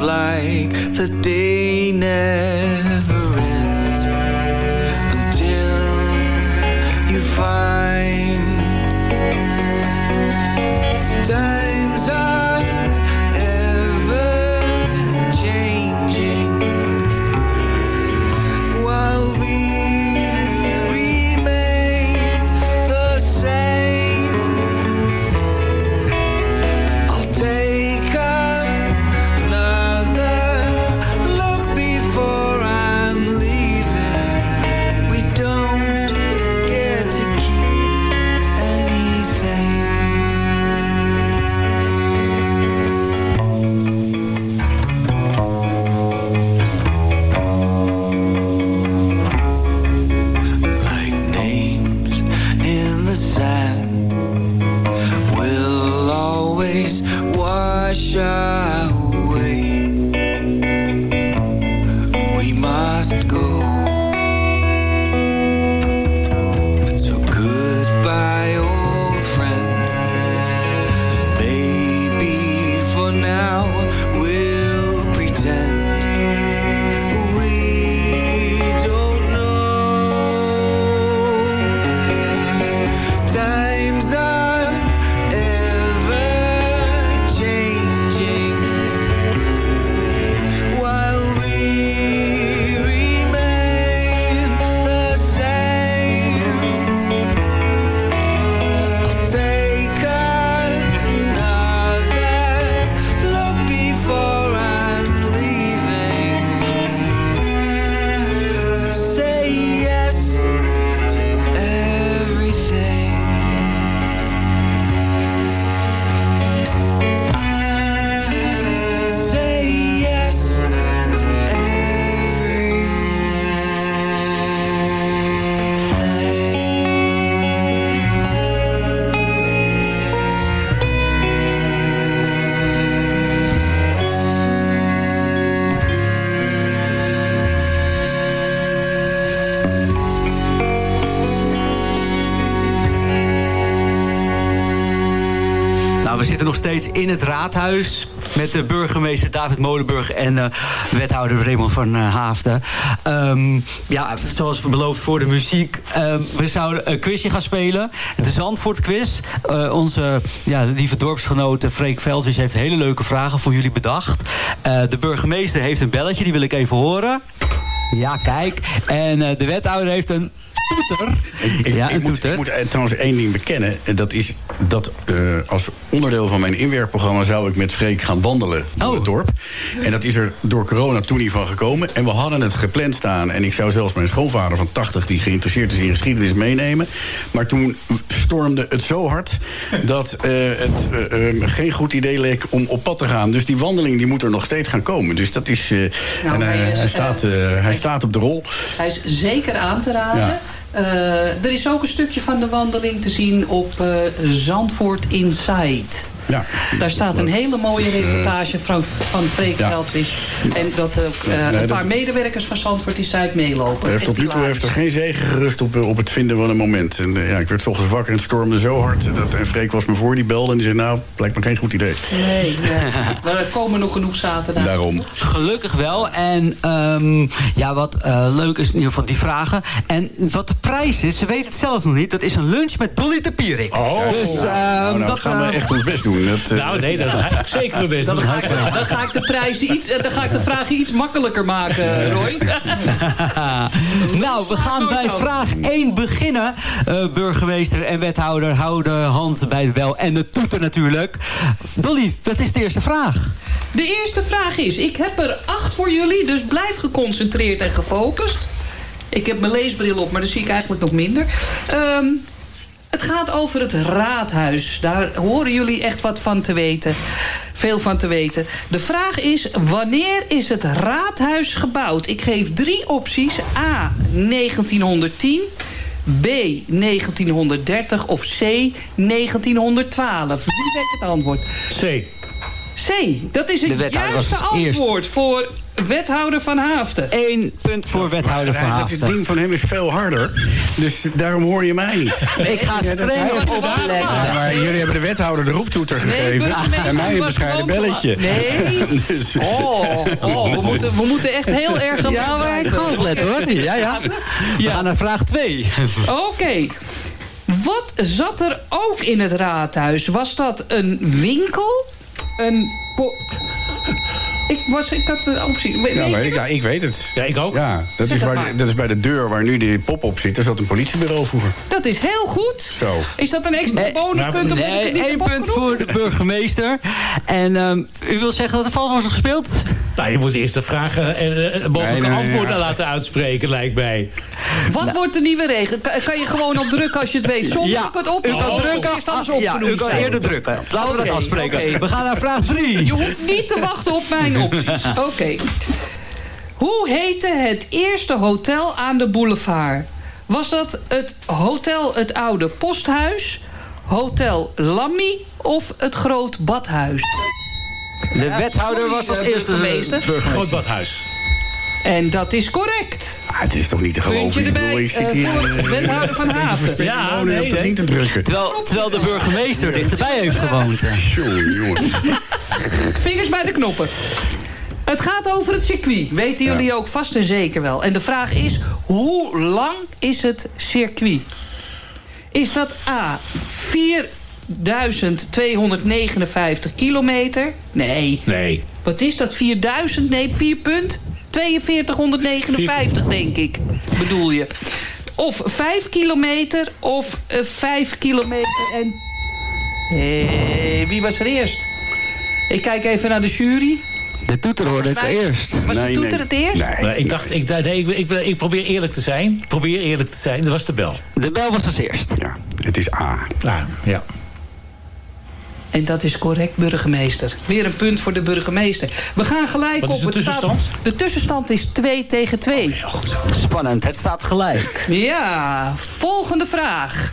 like the day never steeds in het raadhuis met de burgemeester David Molenburg en eh, wethouder Raymond van eh, Haafden. Ehm, ja, zoals we beloofd voor de muziek. ehm, we zouden een quizje gaan spelen. De Zandvoort quiz. Eh, onze ja, lieve dorpsgenoot Freek Veldwies heeft hele leuke vragen voor jullie bedacht. De burgemeester heeft een belletje, die wil ik even horen. Ja, kijk. En de wethouder heeft een toeter. Ik, ja, ik een moet, toeter. ik moet trouwens één ding bekennen. En dat is dat eh, als onderdeel van mijn inwerkprogramma... zou ik met Freek gaan wandelen door Oh. het dorp. En dat is er door corona toen niet van gekomen. En we hadden het gepland staan. En ik zou zelfs mijn schoonvader van 80... die geïnteresseerd is in geschiedenis meenemen. Maar toen stormde het zo hard... dat eh, het eh, eh, geen goed idee leek om op pad te gaan. Dus die wandeling die moet er nog steeds gaan komen. Dus dat is... eh, Nou, en, hij hij, is, hij, staat, eh, hij staat op de rol. Hij is zeker aan te raden. Ja. Eh, er is ook een stukje van de wandeling te zien op eh, Zandvoort Inside. Ja. Daar staat een hele mooie reportage van, van Freek Ja. En dat ook eh, Nee, een dat- paar medewerkers van Zandvoort die site meelopen. Heeft tot nu toe heeft er geen zegen gerust op, eh, op het vinden van een moment. En, eh, ja, ik werd 's ochtends wakker en het stormde zo hard. Dat, en Freek was me voor, die belde en die zei... nou, lijkt me geen goed idee. Nee, nee. maar er komen nog genoeg zaterdag. Daarom. Gelukkig wel. En ehm, ja, wat eh, leuk is in ieder geval die vragen. En wat de prijs is, ze weten het zelf nog niet. Dat is een lunch met Dolly de Pierik. Oh, dus, ehm, nou, nou dat gaan we eh, echt ons best doen. Dat, eh, Nou, nee, dat ga ik zeker mijn best Dan ga, ik, dan ga ik de prijzen iets, eh, dan ga ik de vragen iets makkelijker maken, Roy. nou, we gaan bij vraag 1 beginnen. Eh, burgemeester en wethouder houden hand bij de bel en de toeter natuurlijk. Dolly, wat is de eerste vraag? De eerste vraag is, ik heb er acht voor jullie, dus blijf geconcentreerd en gefocust. Ik heb mijn leesbril op, maar dan zie ik eigenlijk nog minder. Ehm, het gaat over het raadhuis. Daar horen jullie echt wat van te weten. Veel van te weten. De vraag is, wanneer is het raadhuis gebouwd? Ik geef drie opties. A, 1910... B, 1930 of C, 1912. Wie weet het antwoord? C. C, dat is het juiste eerst. antwoord voor wethouder van Haafden. Eén punt voor wethouder van dat het Haafden. ding van hem is veel harder. Dus daarom hoor je mij niet. Ik ga streng op opletten. Ja, maar jullie hebben de wethouder de roeptoeter gegeven. en mij een bescheiden belletje. Nee. Dus- Oh, oh we, moeten, we moeten echt heel erg... Ja, maar ik ga opletten hoor. Ja, ja. We gaan naar vraag 2. Oké. Wat zat er ook in het raadhuis? Was dat een winkel? Een... Ik, was, ik had de optie. We- Ja, weet ik, ja, ik weet het. Ja, ik ook. Ja, dat, Zeg is waar, dat is bij de deur waar nu die pop op zit. Daar zat een politiebureau vroeger. Dat is heel goed. Zo. Is dat een extra bonuspunt? Nee, het niet één punt voor de burgemeester. En ehm, u wil zeggen dat er val wordt gespeeld? Nou, je moet eerst de vragen en eh, mogelijke Nee, nee, antwoorden ja. laten uitspreken, lijkt mij. Wat wordt de nieuwe regel? Kan, kan je gewoon op drukken als je het weet? Zonder Ja, ik het op u kan drukken. Eerst alles ja, u kan zijn? eerder drukken. Laten we dat afspreken. We gaan naar vraag 3. Je hoeft niet te wachten op mijn opties. Oké. Hoe heette het eerste hotel aan de boulevard? Was dat het hotel Het Oude Posthuis, Hotel Lammy of het Groot Badhuis? De wethouder sorry, was als eh, eerste burgemeester. Groot badhuis. En dat is correct. Ah, het is toch niet te geloven. Ik bedoel, erbij, ik zit eh, hier... eh, wethouder van Haven. Ja, Ja, nee, niet te drukken. Terwijl, terwijl de burgemeester dichterbij heeft gewoond. Jongen, jongen. Vingers bij de knoppen. Het gaat over het circuit. Weten jullie ook vast en zeker wel. En de vraag is, hoe lang is het circuit? Is dat A, 4259 kilometer? Nee. Nee. Wat is dat, 4000? Nee, 4 punt? 4259 denk ik, bedoel je. Of 5 kilometer of eh, 5 kilometer en... Hé, wie was er eerst? Ik kijk even naar de jury. De toeter hoorde ik mij- eerst. Was de toeter nee. het eerst? Nee. Nee, ik dacht, ik, nee, ik, ik, ik probeer eerlijk te zijn. Ik probeer eerlijk te zijn. Dat was de bel. De bel was als eerst. Ja, het is A. Nou, ja. En dat is correct, burgemeester. Weer een punt voor de burgemeester. We gaan gelijk Wat op. is de Het staat- tussenstand? de tussenstand is 2 tegen 2. Heel goed zo. Spannend, het staat gelijk. Ja, volgende vraag.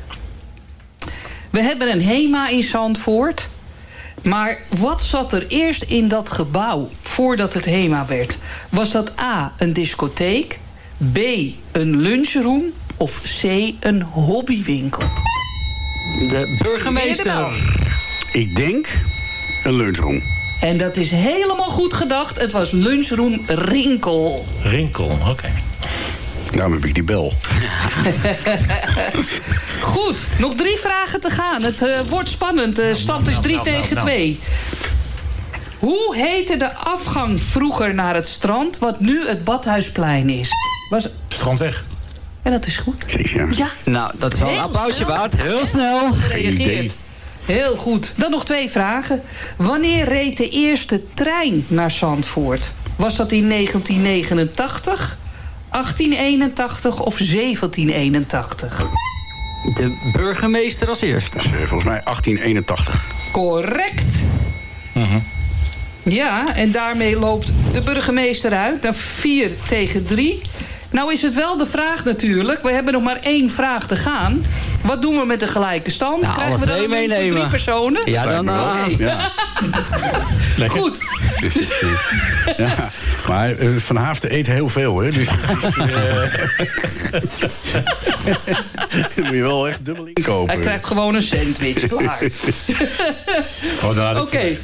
We hebben een HEMA in Zandvoort. Maar wat zat er eerst in dat gebouw voordat het HEMA werd? Was dat A, een discotheek, B, een lunchroom of C, een hobbywinkel? De burgemeester. Ik denk een lunchroom. En dat is helemaal goed gedacht. Het was lunchroom Rinkel. Rinkel, oké. Daarom heb ik die bel. Goed, nog drie vragen te gaan. Het eh, wordt spannend. De stand is 3 nou, nou, tegen nou. 2. Hoe heette de afgang vroeger naar het strand... wat nu het Badhuisplein is? Was... Strandweg. En dat is goed. Precies, ja. Ja, Nou, dat is wel een applausje waard. Heel snel. gereageerd. Heel goed. Dan nog twee vragen. Wanneer reed de eerste trein naar Zandvoort? Was dat in 1989, 1881 of 1781? De burgemeester als eerste. Dus, eh, volgens mij 1881. Correct. Ja, en daarmee loopt de burgemeester uit naar 4 tegen 3. Nou is het wel de vraag natuurlijk. We hebben nog maar één vraag te gaan. Wat doen we met de gelijke stand? Nou, Krijgen we dan meenemen. drie personen? Ja, dan, eh, ja. Goed. Ja, maar eh, Van Haafden eet heel veel, hè? Dus is, eh, Dan moet je wel echt dubbel inkopen. Hij krijgt gewoon een sandwich. Klaar. Oh, daar Oké.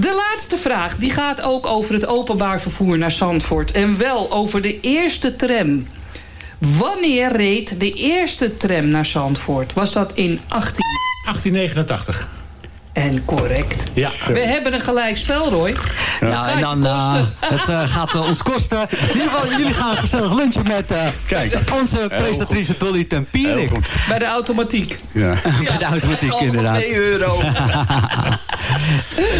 De laatste vraag die gaat ook over het openbaar vervoer naar Zandvoort. En wel over de eerste tram. Wanneer reed de eerste tram naar Zandvoort? Was dat in 18... 1889. En correct. Ja. We hebben een gelijk spel, Roy. Ja, Gaat en dan uh, het uh, gaat uh, ons kosten. In ieder geval, jullie gaan gezellig lunchen met Kijk, onze presentatrice Dolly Tempierik. Bij de automatiek. Ja. Bij de automatiek, inderdaad. 2 euro.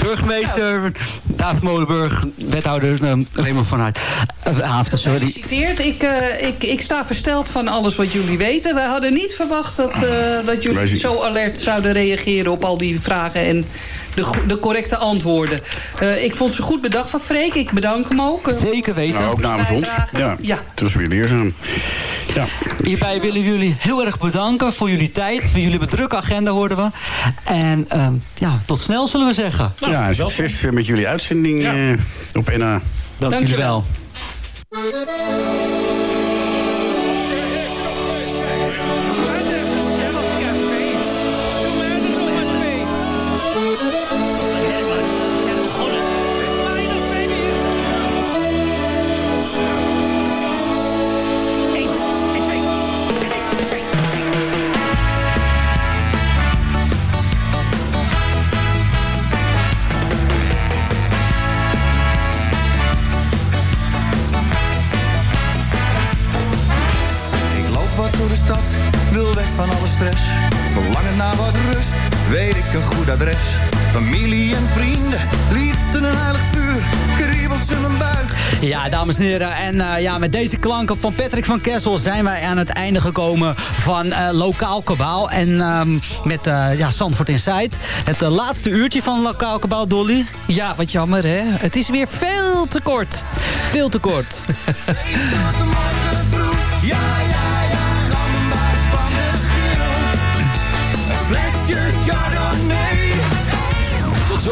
Burgemeester David Molenburg, wethouder Raymond van Hart. Haafden, sorry. Gefeliciteerd. Ik, uh, ik, ik sta versteld van alles wat jullie weten. Wij hadden niet verwacht dat, uh, dat jullie zo alert zouden reageren op al die vragen en de, de correcte antwoorden. Uh, ik vond ze goed bedacht van Freek. Ik bedank hem ook. Zeker weten. Nou, ook namens ons. Ja, ja. Het was weer leerzaam. Ja. Hierbij willen we jullie heel erg bedanken voor jullie tijd. Voor jullie bedrukke agenda hoorden we. En um, ja, tot snel zullen we zeggen. Nou, ja, succes met jullie uitzending ja. uh, op NA. Dank, Dank jullie wel. wil Ja, dames en heren, en uh, ja, met deze klanken van Patrick van Kessel zijn wij aan het einde gekomen van uh, Lokaal Kabaal. En um, met uh, ja, Zandvoort Inside. Het laatste uurtje van Lokaal Kabaal, Dolly. Ja, wat jammer hè. Het is weer veel te kort. Veel te kort.